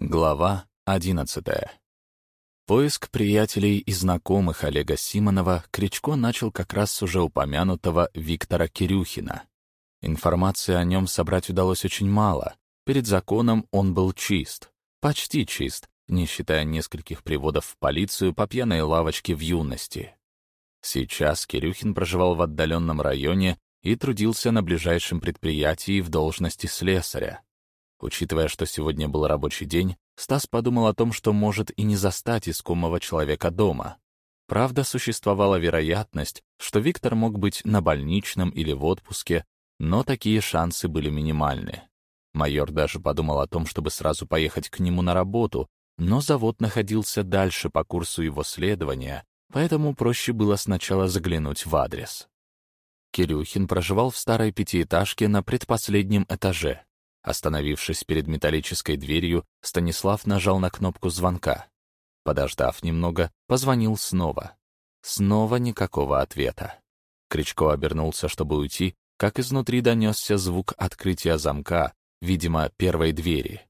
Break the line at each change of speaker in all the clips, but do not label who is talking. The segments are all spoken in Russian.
Глава 11. Поиск приятелей и знакомых Олега Симонова Кричко начал как раз с уже упомянутого Виктора Кирюхина. Информации о нем собрать удалось очень мало. Перед законом он был чист. Почти чист, не считая нескольких приводов в полицию по пьяной лавочке в юности. Сейчас Кирюхин проживал в отдаленном районе и трудился на ближайшем предприятии в должности слесаря. Учитывая, что сегодня был рабочий день, Стас подумал о том, что может и не застать искомого человека дома. Правда, существовала вероятность, что Виктор мог быть на больничном или в отпуске, но такие шансы были минимальны. Майор даже подумал о том, чтобы сразу поехать к нему на работу, но завод находился дальше по курсу его следования, поэтому проще было сначала заглянуть в адрес. Кирюхин проживал в старой пятиэтажке на предпоследнем этаже. Остановившись перед металлической дверью, Станислав нажал на кнопку звонка. Подождав немного, позвонил снова. Снова никакого ответа. Кричко обернулся, чтобы уйти, как изнутри донесся звук открытия замка, видимо, первой двери.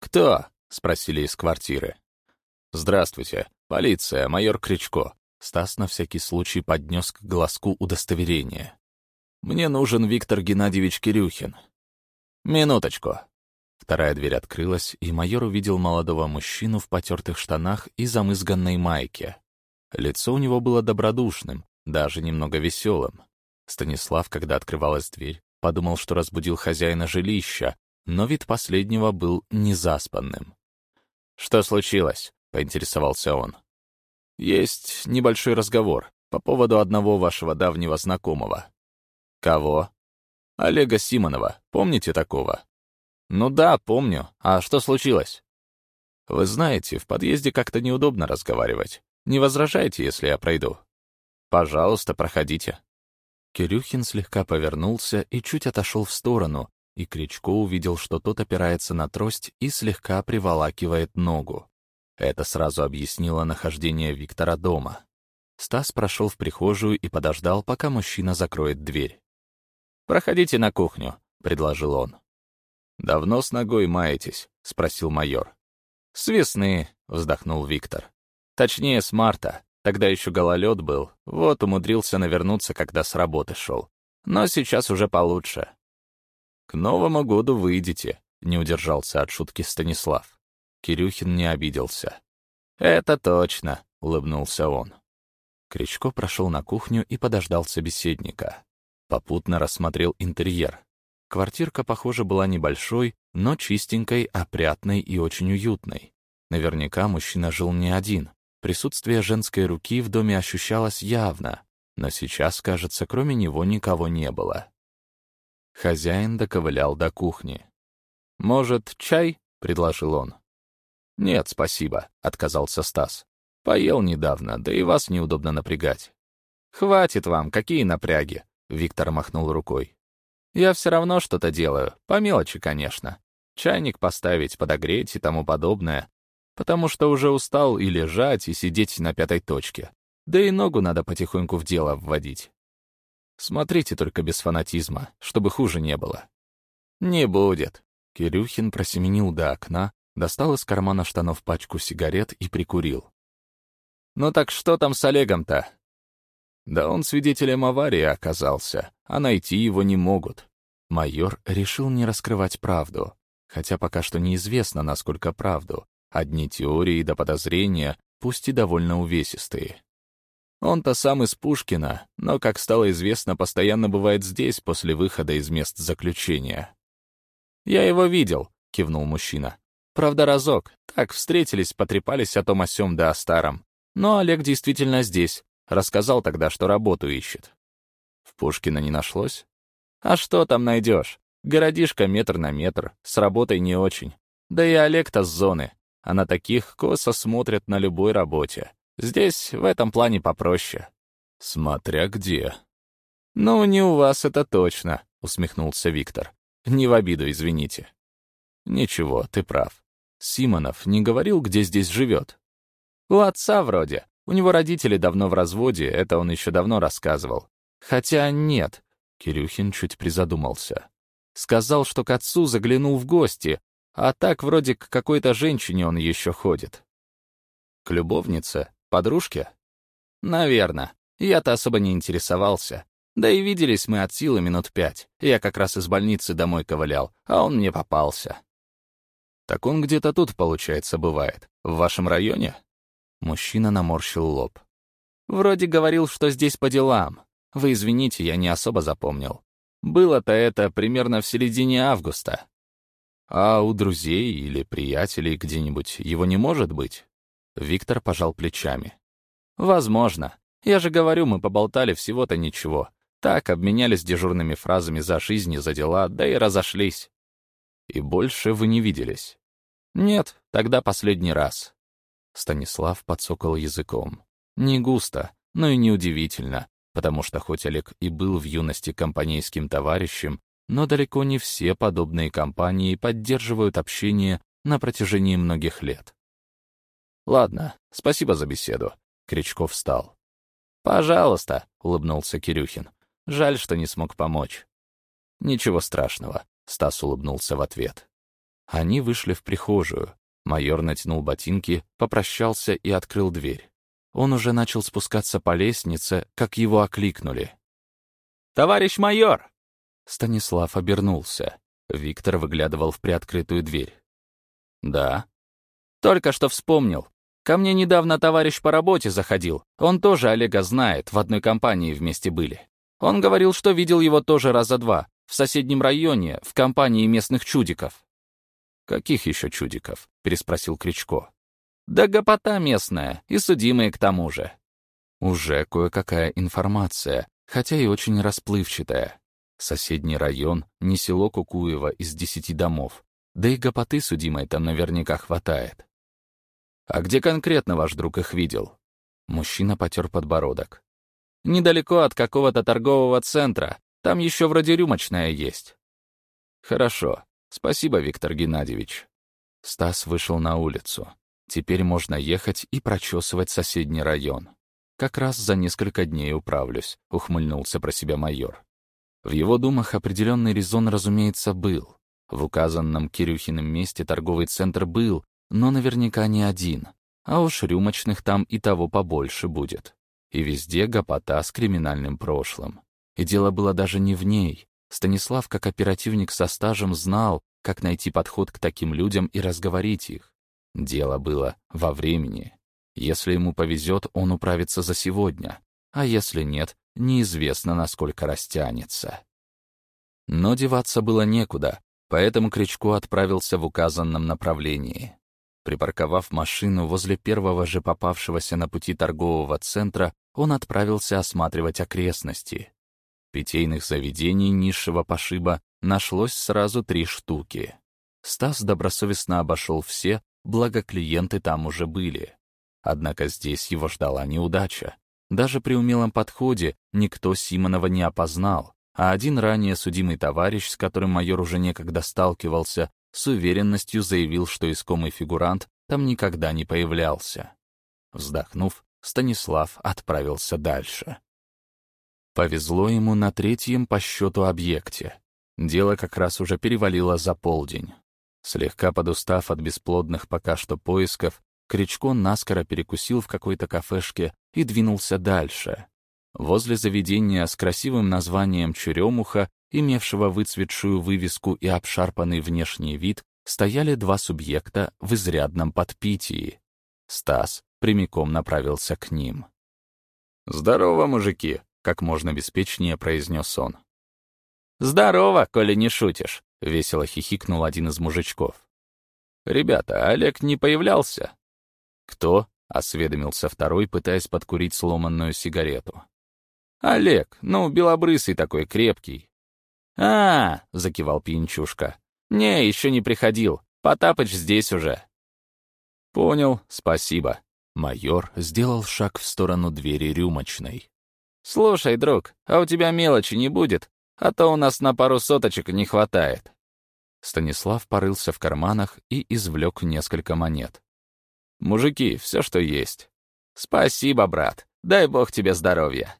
«Кто?» — спросили из квартиры. «Здравствуйте, полиция, майор Кричко». Стас на всякий случай поднес к глазку удостоверение. «Мне нужен Виктор Геннадьевич Кирюхин. «Минуточку». Вторая дверь открылась, и майор увидел молодого мужчину в потертых штанах и замызганной майке. Лицо у него было добродушным, даже немного веселым. Станислав, когда открывалась дверь, подумал, что разбудил хозяина жилища, но вид последнего был незаспанным. «Что случилось?» — поинтересовался он. «Есть небольшой разговор по поводу одного вашего давнего знакомого». «Кого?» Олега Симонова. Помните такого?» «Ну да, помню. А что случилось?» «Вы знаете, в подъезде как-то неудобно разговаривать. Не возражайте, если я пройду?» «Пожалуйста, проходите». Кирюхин слегка повернулся и чуть отошел в сторону, и Кричко увидел, что тот опирается на трость и слегка приволакивает ногу. Это сразу объяснило нахождение Виктора дома. Стас прошел в прихожую и подождал, пока мужчина закроет дверь. «Проходите на кухню», — предложил он. «Давно с ногой маетесь?» — спросил майор. «С весны», — вздохнул Виктор. «Точнее, с марта. Тогда еще гололед был. Вот умудрился навернуться, когда с работы шел. Но сейчас уже получше». «К Новому году выйдете», — не удержался от шутки Станислав. Кирюхин не обиделся. «Это точно», — улыбнулся он. Кричко прошел на кухню и подождал собеседника. Попутно рассмотрел интерьер. Квартирка, похоже, была небольшой, но чистенькой, опрятной и очень уютной. Наверняка мужчина жил не один. Присутствие женской руки в доме ощущалось явно, но сейчас, кажется, кроме него никого не было. Хозяин доковылял до кухни. «Может, чай?» — предложил он. «Нет, спасибо», — отказался Стас. «Поел недавно, да и вас неудобно напрягать». «Хватит вам, какие напряги?» Виктор махнул рукой. «Я все равно что-то делаю, по мелочи, конечно. Чайник поставить, подогреть и тому подобное. Потому что уже устал и лежать, и сидеть на пятой точке. Да и ногу надо потихоньку в дело вводить. Смотрите только без фанатизма, чтобы хуже не было». «Не будет». Кирюхин просеменил до окна, достал из кармана штанов пачку сигарет и прикурил. «Ну так что там с Олегом-то?» Да он свидетелем аварии оказался, а найти его не могут. Майор решил не раскрывать правду, хотя пока что неизвестно, насколько правду. Одни теории до подозрения, пусть и довольно увесистые. Он-то сам из Пушкина, но, как стало известно, постоянно бывает здесь после выхода из мест заключения. «Я его видел», — кивнул мужчина. «Правда, разок. Так, встретились, потрепались о том о сём да о старом. Но Олег действительно здесь. Рассказал тогда, что работу ищет. В Пушкина не нашлось? А что там найдешь? Городишко метр на метр, с работой не очень. Да и Олег-то с зоны, а на таких косо смотрят на любой работе. Здесь в этом плане попроще. Смотря где. «Ну, не у вас это точно», — усмехнулся Виктор. «Не в обиду, извините». «Ничего, ты прав. Симонов не говорил, где здесь живет?» «У отца вроде. У него родители давно в разводе, это он еще давно рассказывал. Хотя нет, Кирюхин чуть призадумался. Сказал, что к отцу заглянул в гости, а так вроде к какой-то женщине он еще ходит. К любовнице? Подружке? Наверно. Я-то особо не интересовался. Да и виделись мы от силы минут пять. Я как раз из больницы домой ковылял, а он мне попался. Так он где-то тут, получается, бывает. В вашем районе? Мужчина наморщил лоб. Вроде говорил, что здесь по делам. Вы извините, я не особо запомнил. Было-то это примерно в середине августа. А у друзей или приятелей где-нибудь его не может быть? Виктор пожал плечами. Возможно. Я же говорю, мы поболтали всего-то ничего. Так, обменялись дежурными фразами за жизнь и за дела, да и разошлись. И больше вы не виделись? Нет, тогда последний раз. Станислав подсокал языком. Не густо, но и неудивительно, потому что хоть Олег и был в юности компанейским товарищем, но далеко не все подобные компании поддерживают общение на протяжении многих лет. «Ладно, спасибо за беседу», — Кричков встал. «Пожалуйста», — улыбнулся Кирюхин. «Жаль, что не смог помочь». «Ничего страшного», — Стас улыбнулся в ответ. Они вышли в прихожую. Майор натянул ботинки, попрощался и открыл дверь. Он уже начал спускаться по лестнице, как его окликнули. «Товарищ майор!» Станислав обернулся. Виктор выглядывал в приоткрытую дверь. «Да?» «Только что вспомнил. Ко мне недавно товарищ по работе заходил. Он тоже Олега знает, в одной компании вместе были. Он говорил, что видел его тоже раза два, в соседнем районе, в компании местных чудиков». «Каких еще чудиков?» — переспросил Кричко. Да гопота местная, и судимые к тому же. Уже кое-какая информация, хотя и очень расплывчатая. Соседний район, не село Кукуево из десяти домов. Да и гопоты судимой там наверняка хватает. «А где конкретно ваш друг их видел?» Мужчина потер подбородок. «Недалеко от какого-то торгового центра. Там еще вроде рюмочная есть». «Хорошо. Спасибо, Виктор Геннадьевич». Стас вышел на улицу. Теперь можно ехать и прочесывать соседний район. Как раз за несколько дней управлюсь, ухмыльнулся про себя майор. В его думах определенный резон, разумеется, был. В указанном Кирюхиным месте торговый центр был, но наверняка не один. А уж рюмочных там и того побольше будет. И везде гопота с криминальным прошлым. И дело было даже не в ней. Станислав, как оперативник со стажем, знал, как найти подход к таким людям и разговорить их. Дело было во времени. Если ему повезет, он управится за сегодня, а если нет, неизвестно, насколько растянется. Но деваться было некуда, поэтому Кричко отправился в указанном направлении. Припарковав машину возле первого же попавшегося на пути торгового центра, он отправился осматривать окрестности. Питейных заведений низшего пошиба нашлось сразу три штуки. Стас добросовестно обошел все, благо клиенты там уже были. Однако здесь его ждала неудача. Даже при умелом подходе никто Симонова не опознал, а один ранее судимый товарищ, с которым майор уже некогда сталкивался, с уверенностью заявил, что искомый фигурант там никогда не появлялся. Вздохнув, Станислав отправился дальше. Повезло ему на третьем по счету объекте. Дело как раз уже перевалило за полдень. Слегка подустав от бесплодных пока что поисков, Кричко наскоро перекусил в какой-то кафешке и двинулся дальше. Возле заведения с красивым названием «Черемуха», имевшего выцветшую вывеску и обшарпанный внешний вид, стояли два субъекта в изрядном подпитии. Стас прямиком направился к ним. «Здорово, мужики!» — как можно беспечнее произнес он. «Здорово, коли не шутишь!» — весело хихикнул один из мужичков. «Ребята, Олег не появлялся?» «Кто?» — осведомился второй, пытаясь подкурить сломанную сигарету. «Олег, ну, белобрысый такой, крепкий». «А, -а — закивал пьянчушка. «Не, еще не приходил. Потапыч здесь уже». «Понял, спасибо». Майор сделал шаг в сторону двери рюмочной. «Слушай, друг, а у тебя мелочи не будет? а то у нас на пару соточек не хватает». Станислав порылся в карманах и извлек несколько монет. «Мужики, все, что есть». «Спасибо, брат. Дай бог тебе здоровья».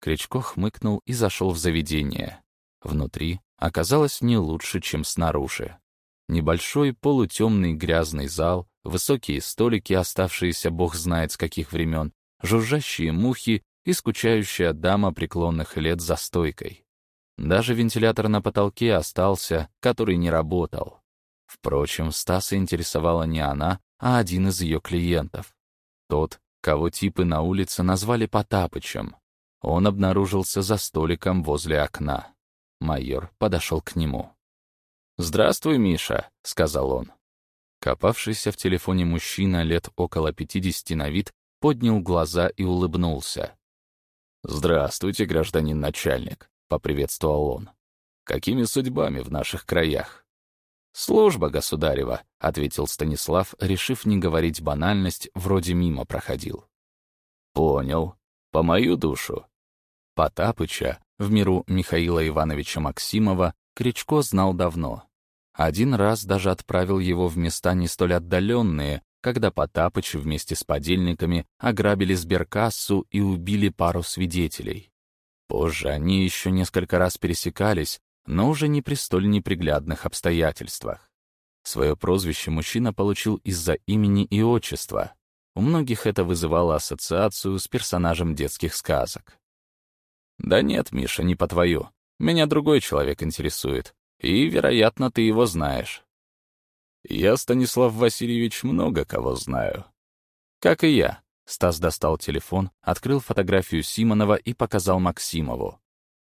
Кричко хмыкнул и зашел в заведение. Внутри оказалось не лучше, чем снаружи. Небольшой полутемный грязный зал, высокие столики, оставшиеся бог знает с каких времен, жужжащие мухи и скучающая дама преклонных лет за стойкой. Даже вентилятор на потолке остался, который не работал. Впрочем, Стаса интересовала не она, а один из ее клиентов. Тот, кого типы на улице назвали Потапычем. Он обнаружился за столиком возле окна. Майор подошел к нему. «Здравствуй, Миша», — сказал он. Копавшийся в телефоне мужчина лет около пятидесяти на вид поднял глаза и улыбнулся. «Здравствуйте, гражданин начальник», — поприветствовал он. «Какими судьбами в наших краях?» «Служба государева», — ответил Станислав, решив не говорить банальность, вроде мимо проходил. «Понял. По мою душу». Потапыча, в миру Михаила Ивановича Максимова, Кричко знал давно. Один раз даже отправил его в места не столь отдаленные, когда Потапыч вместе с подельниками ограбили сберкассу и убили пару свидетелей. Позже они еще несколько раз пересекались, но уже не при столь неприглядных обстоятельствах. Свое прозвище мужчина получил из-за имени и отчества. У многих это вызывало ассоциацию с персонажем детских сказок. «Да нет, Миша, не по твою. Меня другой человек интересует, и, вероятно, ты его знаешь. Я, Станислав Васильевич, много кого знаю. Как и я. Стас достал телефон, открыл фотографию Симонова и показал Максимову.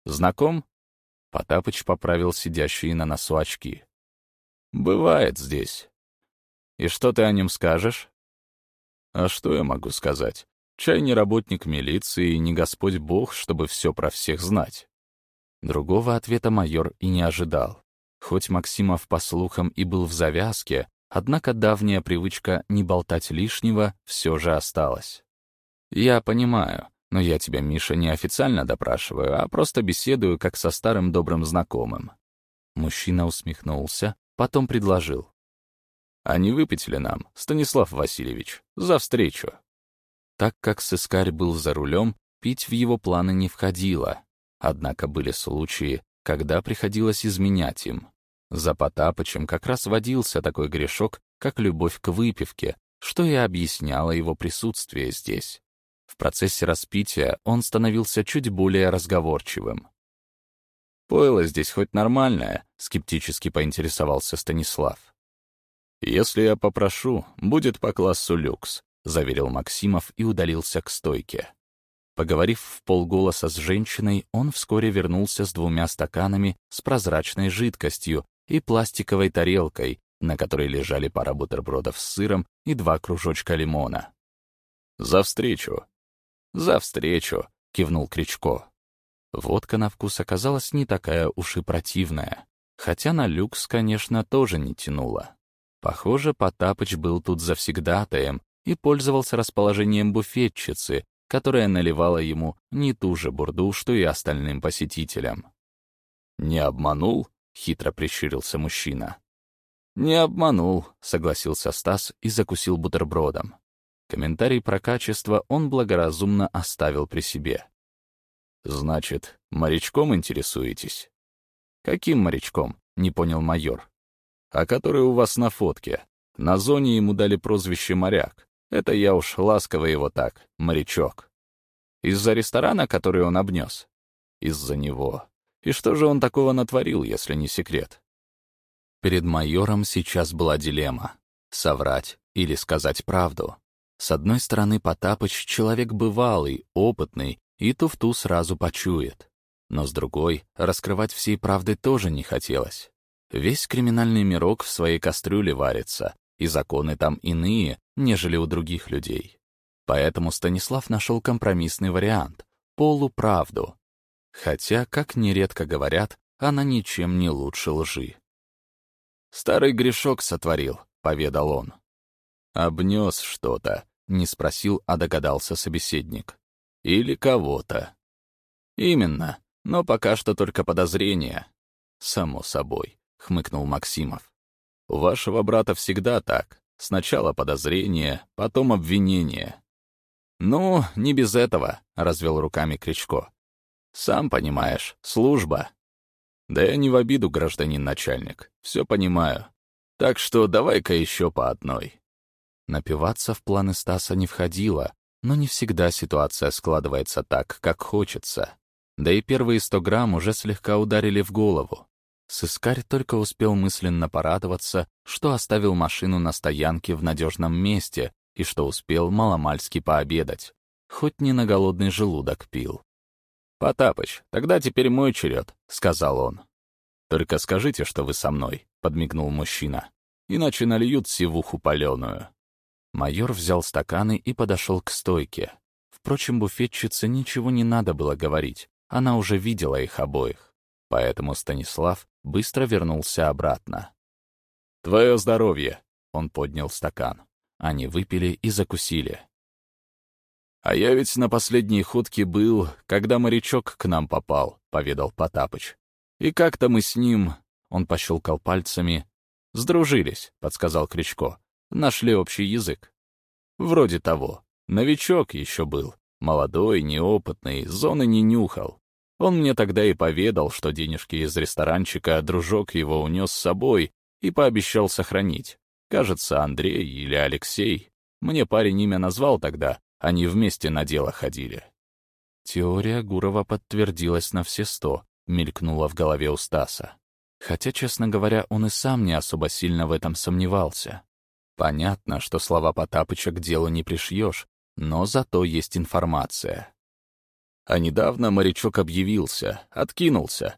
Знаком? Потапыч поправил сидящие на носу очки. Бывает здесь. И что ты о нем скажешь? А что я могу сказать? Чай не работник милиции, не Господь Бог, чтобы все про всех знать. Другого ответа майор и не ожидал. Хоть Максимов, по слухам, и был в завязке, однако давняя привычка не болтать лишнего все же осталась. «Я понимаю, но я тебя, Миша, не официально допрашиваю, а просто беседую, как со старым добрым знакомым». Мужчина усмехнулся, потом предложил. «А не выпить ли нам, Станислав Васильевич, за встречу?» Так как сыскарь был за рулем, пить в его планы не входило. Однако были случаи, когда приходилось изменять им. За Потапычем как раз водился такой грешок, как любовь к выпивке, что и объясняло его присутствие здесь. В процессе распития он становился чуть более разговорчивым. «Пойло здесь хоть нормальное?» — скептически поинтересовался Станислав. «Если я попрошу, будет по классу люкс», — заверил Максимов и удалился к стойке. Поговорив в полголоса с женщиной, он вскоре вернулся с двумя стаканами с прозрачной жидкостью, и пластиковой тарелкой, на которой лежали пара бутербродов с сыром и два кружочка лимона. «За встречу!» «За встречу!» — кивнул Кричко. Водка на вкус оказалась не такая уж и противная, хотя на люкс, конечно, тоже не тянула. Похоже, Потапыч был тут завсегдатаем и пользовался расположением буфетчицы, которая наливала ему не ту же бурду, что и остальным посетителям. «Не обманул?» — хитро прищурился мужчина. «Не обманул», — согласился Стас и закусил бутербродом. Комментарий про качество он благоразумно оставил при себе. «Значит, морячком интересуетесь?» «Каким морячком?» — не понял майор. «А который у вас на фотке. На зоне ему дали прозвище «моряк». Это я уж ласково его так, морячок. Из-за ресторана, который он обнес? Из-за него. И что же он такого натворил, если не секрет? Перед майором сейчас была дилемма — соврать или сказать правду. С одной стороны, Потапыч — человек бывалый, опытный, и туфту сразу почует. Но с другой, раскрывать всей правды тоже не хотелось. Весь криминальный мирок в своей кастрюле варится, и законы там иные, нежели у других людей. Поэтому Станислав нашел компромиссный вариант — полуправду, Хотя, как нередко говорят, она ничем не лучше лжи. «Старый грешок сотворил», — поведал он. «Обнес что-то», — не спросил, а догадался собеседник. «Или кого-то». «Именно, но пока что только подозрение». «Само собой», — хмыкнул Максимов. «У вашего брата всегда так. Сначала подозрение, потом обвинение». «Ну, не без этого», — развел руками Кричко. Сам понимаешь, служба. Да я не в обиду, гражданин начальник. Все понимаю. Так что давай-ка еще по одной». Напиваться в планы Стаса не входило, но не всегда ситуация складывается так, как хочется. Да и первые сто грамм уже слегка ударили в голову. Сыскарь только успел мысленно порадоваться, что оставил машину на стоянке в надежном месте и что успел маломальски пообедать. Хоть не на голодный желудок пил. «Потапыч, тогда теперь мой черед», — сказал он. «Только скажите, что вы со мной», — подмигнул мужчина. «Иначе нальют сивуху паленую». Майор взял стаканы и подошел к стойке. Впрочем, буфетчице ничего не надо было говорить, она уже видела их обоих. Поэтому Станислав быстро вернулся обратно. «Твое здоровье!» — он поднял стакан. Они выпили и закусили. «А я ведь на последней ходке был, когда морячок к нам попал», — поведал Потапыч. «И как-то мы с ним...» — он пощелкал пальцами. «Сдружились», — подсказал Кричко. Нашли общий язык. Вроде того. Новичок еще был. Молодой, неопытный, зоны не нюхал. Он мне тогда и поведал, что денежки из ресторанчика дружок его унес с собой и пообещал сохранить. Кажется, Андрей или Алексей. Мне парень имя назвал тогда, они вместе на дело ходили. Теория Гурова подтвердилась на все сто, мелькнула в голове у Стаса. Хотя, честно говоря, он и сам не особо сильно в этом сомневался. Понятно, что слова Потапыча к делу не пришьешь, но зато есть информация. А недавно морячок объявился, откинулся.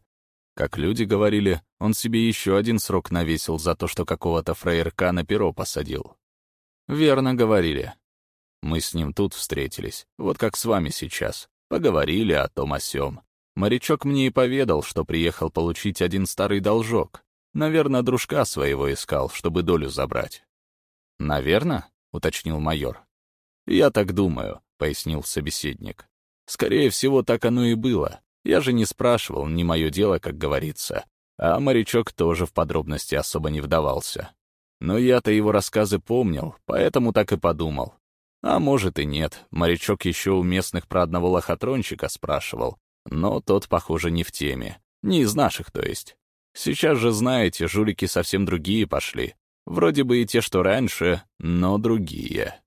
Как люди говорили, он себе еще один срок навесил за то, что какого-то фраерка на перо посадил. Верно говорили. Мы с ним тут встретились, вот как с вами сейчас. Поговорили о том о сём. Морячок мне и поведал, что приехал получить один старый должок. Наверное, дружка своего искал, чтобы долю забрать. «Наверно?» — уточнил майор. «Я так думаю», — пояснил собеседник. «Скорее всего, так оно и было. Я же не спрашивал, не мое дело, как говорится. А морячок тоже в подробности особо не вдавался. Но я-то его рассказы помнил, поэтому так и подумал. А может и нет, морячок еще у местных про одного лохотрончика спрашивал, но тот, похоже, не в теме. Не из наших, то есть. Сейчас же, знаете, жулики совсем другие пошли. Вроде бы и те, что раньше, но другие.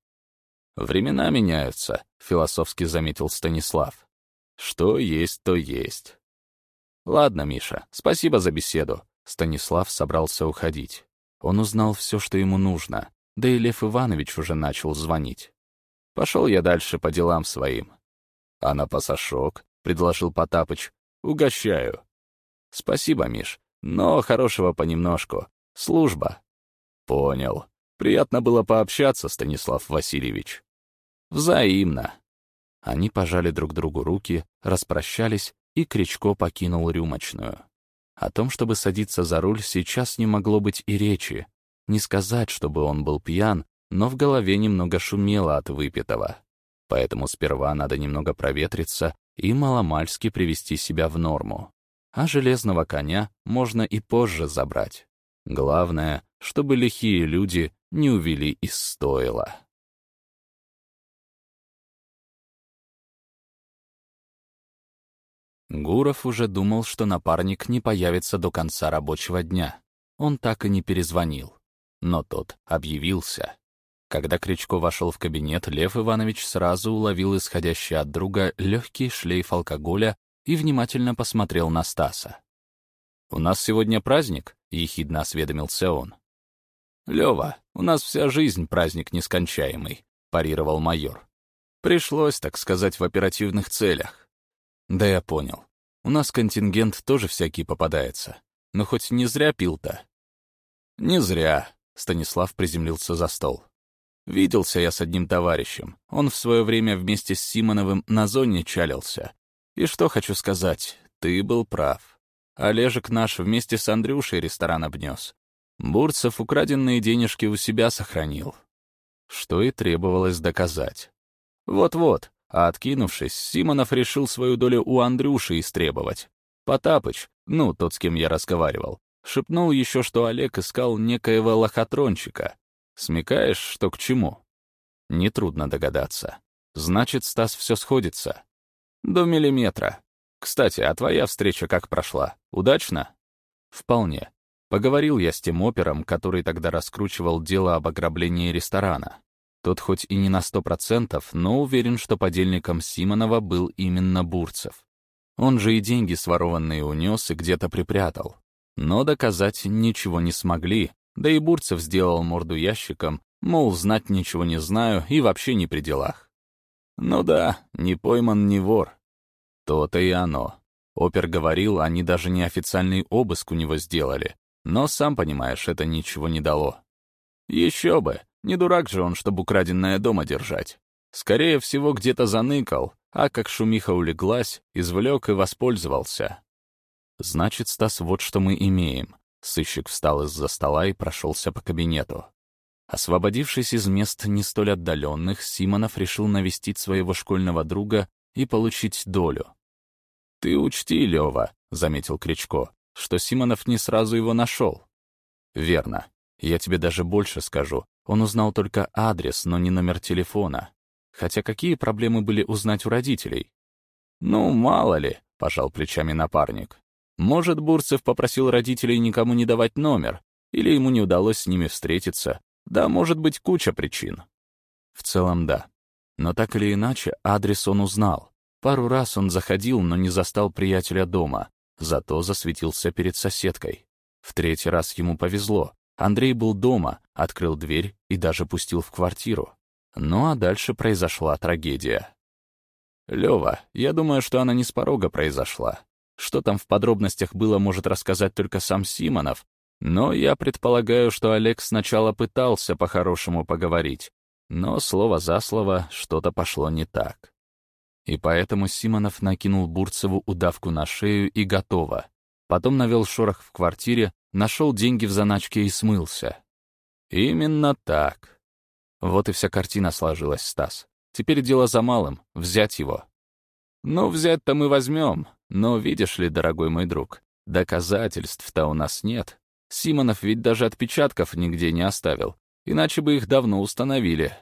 «Времена меняются», — философски заметил Станислав. «Что есть, то есть». «Ладно, Миша, спасибо за беседу». Станислав собрался уходить. Он узнал все, что ему нужно, да и Лев Иванович уже начал звонить. Пошел я дальше по делам своим. «А на пасашок?» — предложил Потапыч. «Угощаю». «Спасибо, Миш, но хорошего понемножку. Служба». «Понял. Приятно было пообщаться, Станислав Васильевич». «Взаимно». Они пожали друг другу руки, распрощались, и Кричко покинул рюмочную. О том, чтобы садиться за руль, сейчас не могло быть и речи. Не сказать, чтобы он был пьян, но в голове немного шумело от выпитого. Поэтому сперва надо немного проветриться и маломальски привести себя в норму. А железного коня можно и позже забрать. Главное, чтобы лихие люди не увели из стойла. Гуров уже думал, что напарник не появится до конца рабочего дня. Он так и не перезвонил. Но тот объявился. Когда Кричко вошел в кабинет, Лев Иванович сразу уловил исходящий от друга легкий шлейф алкоголя и внимательно посмотрел на Стаса. «У нас сегодня праздник?» — ехидно осведомился он. «Лёва, у нас вся жизнь праздник нескончаемый», — парировал майор. «Пришлось, так сказать, в оперативных целях». «Да я понял. У нас контингент тоже всякий попадается. Но хоть не зря пил-то». «Не зря», — Станислав приземлился за стол. «Виделся я с одним товарищем. Он в свое время вместе с Симоновым на зоне чалился. И что хочу сказать, ты был прав. Олежек наш вместе с Андрюшей ресторан обнес. Бурцев украденные денежки у себя сохранил. Что и требовалось доказать. Вот-вот, а откинувшись, Симонов решил свою долю у Андрюши истребовать. Потапыч, ну, тот, с кем я разговаривал, шепнул еще, что Олег искал некоего лохотрончика. Смекаешь, что к чему? Нетрудно догадаться. Значит, Стас все сходится. До миллиметра. Кстати, а твоя встреча как прошла? Удачно? Вполне. Поговорил я с тем опером, который тогда раскручивал дело об ограблении ресторана. Тот хоть и не на сто процентов, но уверен, что подельником Симонова был именно Бурцев. Он же и деньги сворованные унес и где-то припрятал. Но доказать ничего не смогли, да и Бурцев сделал морду ящиком, мол, знать ничего не знаю и вообще не при делах. Ну да, не пойман, не вор. То-то и оно. Опер говорил, они даже неофициальный обыск у него сделали. Но, сам понимаешь, это ничего не дало. Еще бы, не дурак же он, чтобы украденное дома держать. Скорее всего, где-то заныкал, а как шумиха улеглась, извлек и воспользовался. Значит, Стас, вот что мы имеем. Сыщик встал из-за стола и прошелся по кабинету. Освободившись из мест не столь отдаленных, Симонов решил навестить своего школьного друга и получить долю. «Ты учти, Лёва», — заметил Кричко, что Симонов не сразу его нашел. «Верно. Я тебе даже больше скажу. Он узнал только адрес, но не номер телефона. Хотя какие проблемы были узнать у родителей? «Ну, мало ли», — пожал плечами напарник. «Может, Бурцев попросил родителей никому не давать номер, или ему не удалось с ними встретиться. Да, может быть, куча причин». В целом, да. Но так или иначе, адрес он узнал. Пару раз он заходил, но не застал приятеля дома, зато засветился перед соседкой. В третий раз ему повезло. Андрей был дома, открыл дверь и даже пустил в квартиру. Ну а дальше произошла трагедия. Лёва, я думаю, что она не с порога произошла. Что там в подробностях было, может рассказать только сам Симонов, но я предполагаю, что Олег сначала пытался по-хорошему поговорить, но слово за слово что-то пошло не так. И поэтому Симонов накинул Бурцеву удавку на шею и готово. Потом навел шорох в квартире, нашел деньги в заначке и смылся. Именно так. Вот и вся картина сложилась, Стас. Теперь дело за малым — взять его. Ну, взять-то мы возьмем, но, видишь ли, дорогой мой друг, доказательств-то у нас нет. Симонов ведь даже отпечатков нигде не оставил, иначе бы их давно установили.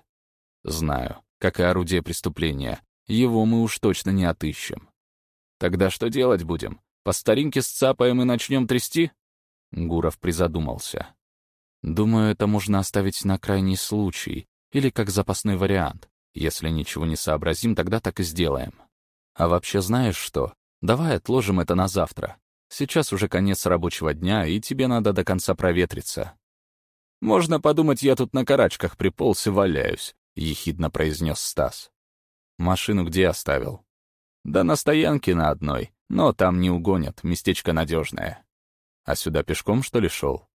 Знаю, как и орудие преступления, его мы уж точно не отыщем. Тогда что делать будем? По старинке сцапаем и начнем трясти?» Гуров призадумался. «Думаю, это можно оставить на крайний случай, или как запасной вариант. Если ничего не сообразим, тогда так и сделаем. А вообще знаешь что? Давай отложим это на завтра. Сейчас уже конец рабочего дня, и тебе надо до конца проветриться». «Можно подумать, я тут на карачках приполз и валяюсь», — ехидно произнес Стас. «Машину где оставил?» «Да на стоянке на одной. Но там не угонят, местечко надежное. А сюда пешком, что ли, шел?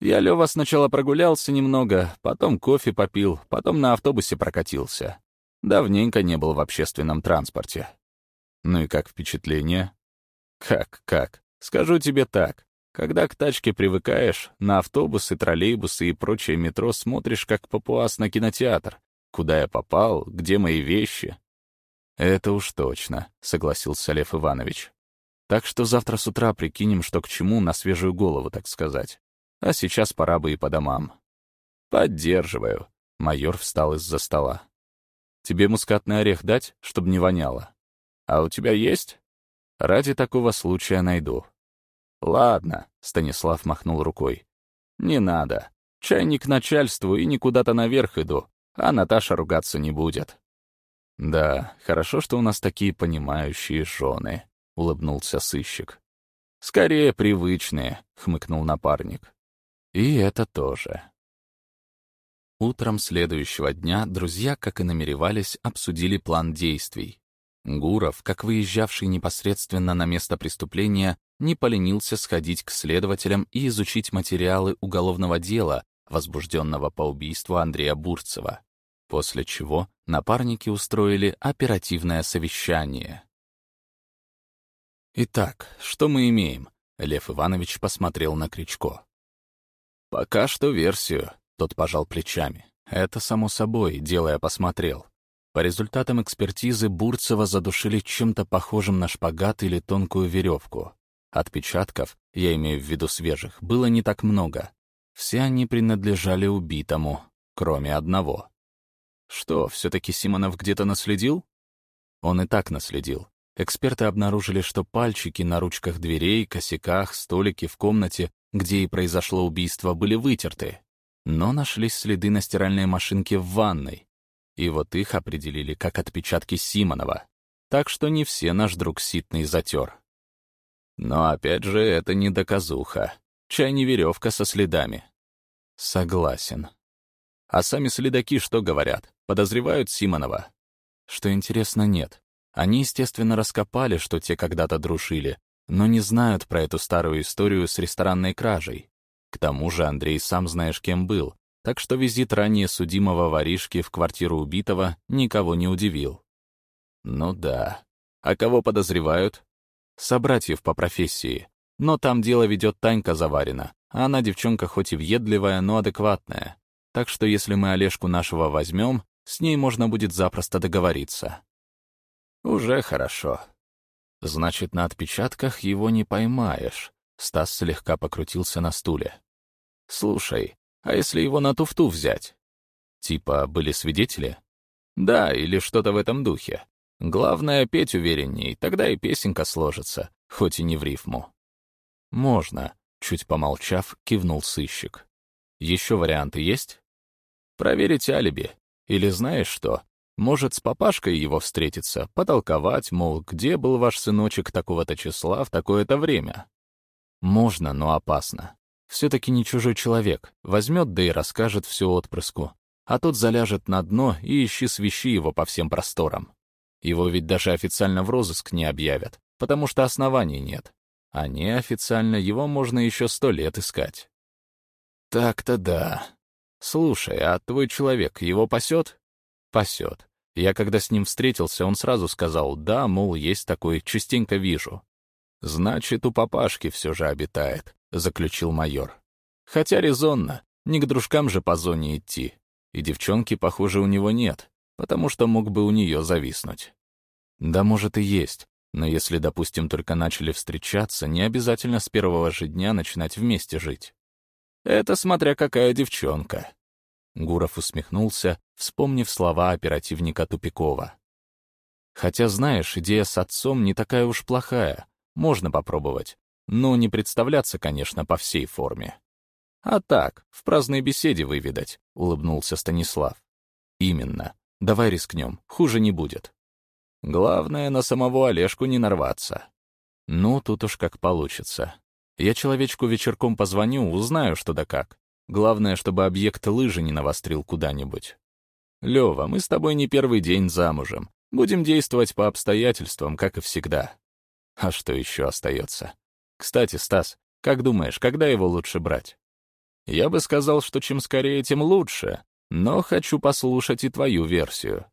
Я, Лёва, сначала прогулялся немного, потом кофе попил, потом на автобусе прокатился. Давненько не был в общественном транспорте. Ну и как впечатление? Как, как? Скажу тебе так. Когда к тачке привыкаешь, на автобусы, троллейбусы и прочее метро смотришь как папуас на кинотеатр. Куда я попал, где мои вещи, «Это уж точно», — согласился Лев Иванович. «Так что завтра с утра прикинем, что к чему, на свежую голову, так сказать. А сейчас пора бы и по домам». «Поддерживаю», — майор встал из-за стола. «Тебе мускатный орех дать, чтобы не воняло? А у тебя есть?» «Ради такого случая найду». «Ладно», — Станислав махнул рукой. «Не надо. Чайник начальству и никуда-то наверх иду, а Наташа ругаться не будет». «Да, хорошо, что у нас такие понимающие жены», — улыбнулся сыщик. «Скорее привычные», — хмыкнул напарник. «И это тоже». Утром следующего дня друзья, как и намеревались, обсудили план действий. Гуров, как выезжавший непосредственно на место преступления, не поленился сходить к следователям и изучить материалы уголовного дела, возбужденного по убийству Андрея Бурцева после чего напарники устроили оперативное совещание. «Итак, что мы имеем?» — Лев Иванович посмотрел на Кричко. «Пока что версию», — тот пожал плечами. «Это само собой, дело я посмотрел. По результатам экспертизы Бурцева задушили чем-то похожим на шпагат или тонкую веревку. Отпечатков, я имею в виду свежих, было не так много. Все они принадлежали убитому, кроме одного. Что, все-таки Симонов где-то наследил? Он и так наследил. Эксперты обнаружили, что пальчики на ручках дверей, косяках, столике в комнате где и произошло убийство, были вытерты. Но нашлись следы на стиральной машинке в ванной. И вот их определили как отпечатки Симонова. Так что не все наш друг Ситный затер. Но опять же, это не доказуха. Чай не веревка со следами. Согласен. А сами следаки что говорят? Подозревают Симонова? Что интересно, нет. Они, естественно, раскопали, что те когда-то дружили, но не знают про эту старую историю с ресторанной кражей. К тому же Андрей сам знаешь, кем был, так что визит ранее судимого воришки в квартиру убитого никого не удивил. Ну да. А кого подозревают? Собратьев по профессии. Но там дело ведет Танька Заварина, а она девчонка хоть и въедливая, но адекватная. Так что если мы Олежку нашего возьмем, с ней можно будет запросто договориться. Уже хорошо. Значит, на отпечатках его не поймаешь. Стас слегка покрутился на стуле. Слушай, а если его на туфту взять? Типа, были свидетели? Да, или что-то в этом духе. Главное, петь уверенней, тогда и песенка сложится, хоть и не в рифму. «Можно», — чуть помолчав, кивнул сыщик. «Еще варианты есть?» «Проверить алиби. Или знаешь что? Может, с папашкой его встретиться, потолковать, мол, где был ваш сыночек такого-то числа в такое-то время?» «Можно, но опасно. Все-таки не чужой человек. Возьмет, да и расскажет все отпрыску. А тот заляжет на дно и ищи свищи его по всем просторам. Его ведь даже официально в розыск не объявят, потому что оснований нет а неофициально его можно еще сто лет искать. Так-то да. Слушай, а твой человек его пасет? Пасет. Я когда с ним встретился, он сразу сказал, да, мол, есть такой, частенько вижу. Значит, у папашки все же обитает, заключил майор. Хотя резонно, не к дружкам же по зоне идти. И девчонки, похоже, у него нет, потому что мог бы у нее зависнуть. Да, может, и есть, но если, допустим, только начали встречаться, не обязательно с первого же дня начинать вместе жить. Это смотря какая девчонка. Гуров усмехнулся, вспомнив слова оперативника Тупикова. Хотя, знаешь, идея с отцом не такая уж плохая. Можно попробовать. Но не представляться, конечно, по всей форме. А так, в праздной беседе выведать, — улыбнулся Станислав. Именно. Давай рискнем, хуже не будет. Главное, на самого Олежку не нарваться. Ну, тут уж как получится. Я человечку вечерком позвоню, узнаю, что да как. Главное, чтобы объект лыжи не навострил куда-нибудь. Лёва, мы с тобой не первый день замужем. Будем действовать по обстоятельствам, как и всегда. А что еще остается? Кстати, Стас, как думаешь, когда его лучше брать? Я бы сказал, что чем скорее, тем лучше, но хочу послушать и твою версию.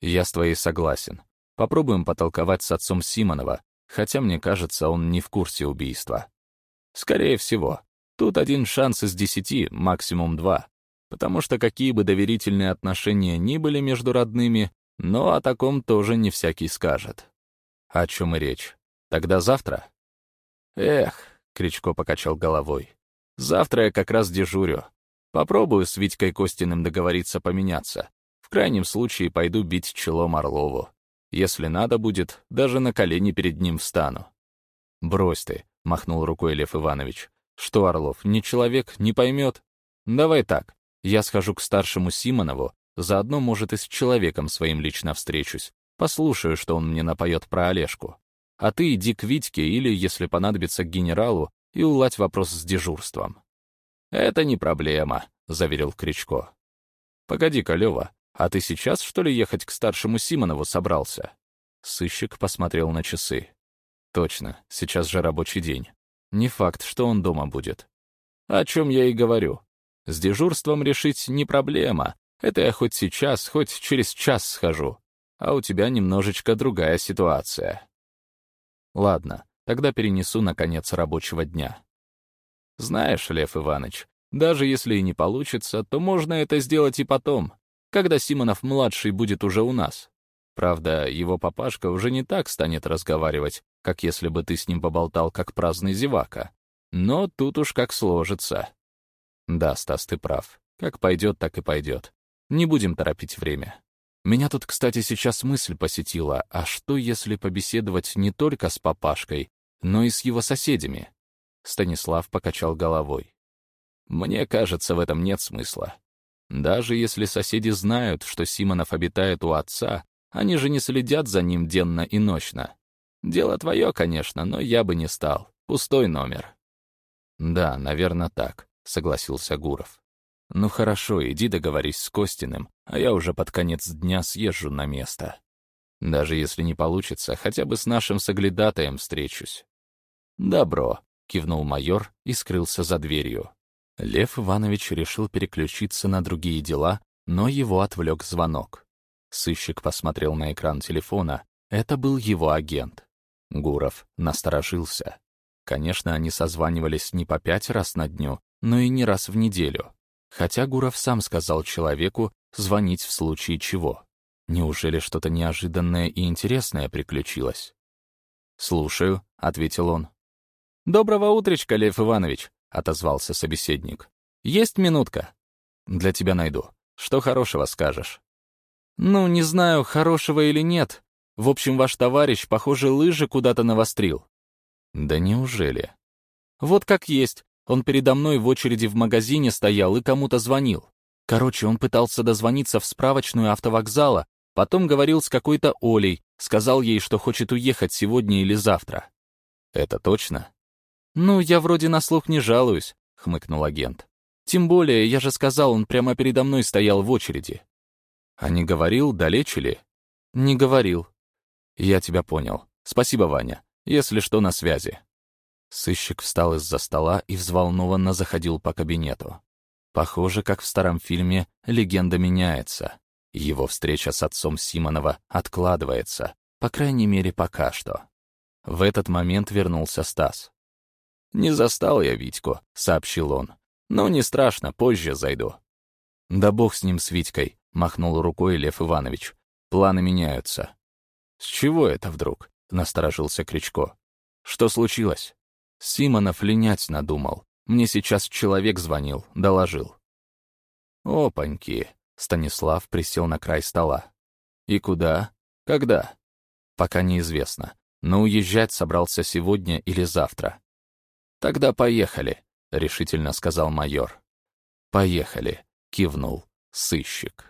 Я с твоей согласен. Попробуем потолковать с отцом Симонова, хотя, мне кажется, он не в курсе убийства. Скорее всего. Тут один шанс из десяти, максимум два. Потому что какие бы доверительные отношения ни были между родными, но о таком тоже не всякий скажет. О чем и речь? Тогда завтра? Эх, Кричко покачал головой. Завтра я как раз дежурю. Попробую с Витькой Костиным договориться поменяться. В крайнем случае пойду бить челом Орлову. Если надо будет, даже на колени перед ним встану. «Брось ты», — махнул рукой Лев Иванович. «Что, Орлов, не человек, не поймет? Давай так, я схожу к старшему Симонову, заодно, может, и с человеком своим лично встречусь, послушаю, что он мне напоет про Олежку. А ты иди к Витьке или, если понадобится, к генералу и уладь вопрос с дежурством». «Это не проблема», — заверил Кричко. «Погоди-ка, Лёва, «А ты сейчас, что ли, ехать к старшему Симонову собрался?» Сыщик посмотрел на часы. «Точно, сейчас же рабочий день. Не факт, что он дома будет». «О чем я и говорю. С дежурством решить не проблема. Это я хоть сейчас, хоть через час схожу. А у тебя немножечко другая ситуация». «Ладно, тогда перенесу на конец рабочего дня». «Знаешь, Лев Иванович, даже если и не получится, то можно это сделать и потом когда Симонов-младший будет уже у нас. Правда, его папашка уже не так станет разговаривать, как если бы ты с ним поболтал, как праздный зевака. Но тут уж как сложится. Да, Стас, ты прав. Как пойдет, так и пойдет. Не будем торопить время. Меня тут, кстати, сейчас мысль посетила, а что если побеседовать не только с папашкой, но и с его соседями? Станислав покачал головой. «Мне кажется, в этом нет смысла. Даже если соседи знают, что Симонов обитает у отца, они же не следят за ним денно и ночно. Дело твое, конечно, но я бы не стал. Пустой номер». «Да, наверное, так», — согласился Гуров. «Ну хорошо, иди договорись с Костиным, а я уже под конец дня съезжу на место. Даже если не получится, хотя бы с нашим соглядатаем встречусь». «Добро», — кивнул майор и скрылся за дверью. Лев Иванович решил переключиться на другие дела, но его отвлек звонок. Сыщик посмотрел на экран телефона. Это был его агент. Гуров насторожился. Конечно, они созванивались не по пять раз на дню, но и не раз в неделю. Хотя Гуров сам сказал человеку звонить в случае чего. Неужели что-то неожиданное и интересное приключилось? «Слушаю», — ответил он. «Доброго утречка, Лев Иванович», — отозвался собеседник. «Есть минутка?» «Для тебя найду. Что хорошего скажешь?» «Ну, не знаю, хорошего или нет. В общем, ваш товарищ, похоже, лыжи куда-то навострил». «Да неужели?» «Вот как есть. Он передо мной в очереди в магазине стоял и кому-то звонил. Короче, он пытался дозвониться в справочную автовокзала, потом говорил с какой-то Олей, сказал ей, что хочет уехать сегодня или завтра». «Это точно?» «Ну, я вроде на слух не жалуюсь», — хмыкнул агент. «Тем более, я же сказал, он прямо передо мной стоял в очереди». «А не говорил, далече ли?» «Не говорил». «Я тебя понял. Спасибо, Ваня. Если что, на связи». Сыщик встал из-за стола и взволнованно заходил по кабинету. Похоже, как в старом фильме «Легенда меняется». Его встреча с отцом Симонова откладывается, по крайней мере, пока что. В этот момент вернулся Стас. «Не застал я Витьку», — сообщил он. «Ну, не страшно, позже зайду». «Да бог с ним, с Витькой», — махнул рукой Лев Иванович. «Планы меняются». «С чего это вдруг?» — насторожился Кричко. «Что случилось?» «Симонов линять надумал. Мне сейчас человек звонил, доложил». «Опаньки!» — Станислав присел на край стола. «И куда? Когда?» «Пока неизвестно, но уезжать собрался сегодня или завтра. «Тогда поехали», — решительно сказал майор. «Поехали», — кивнул сыщик.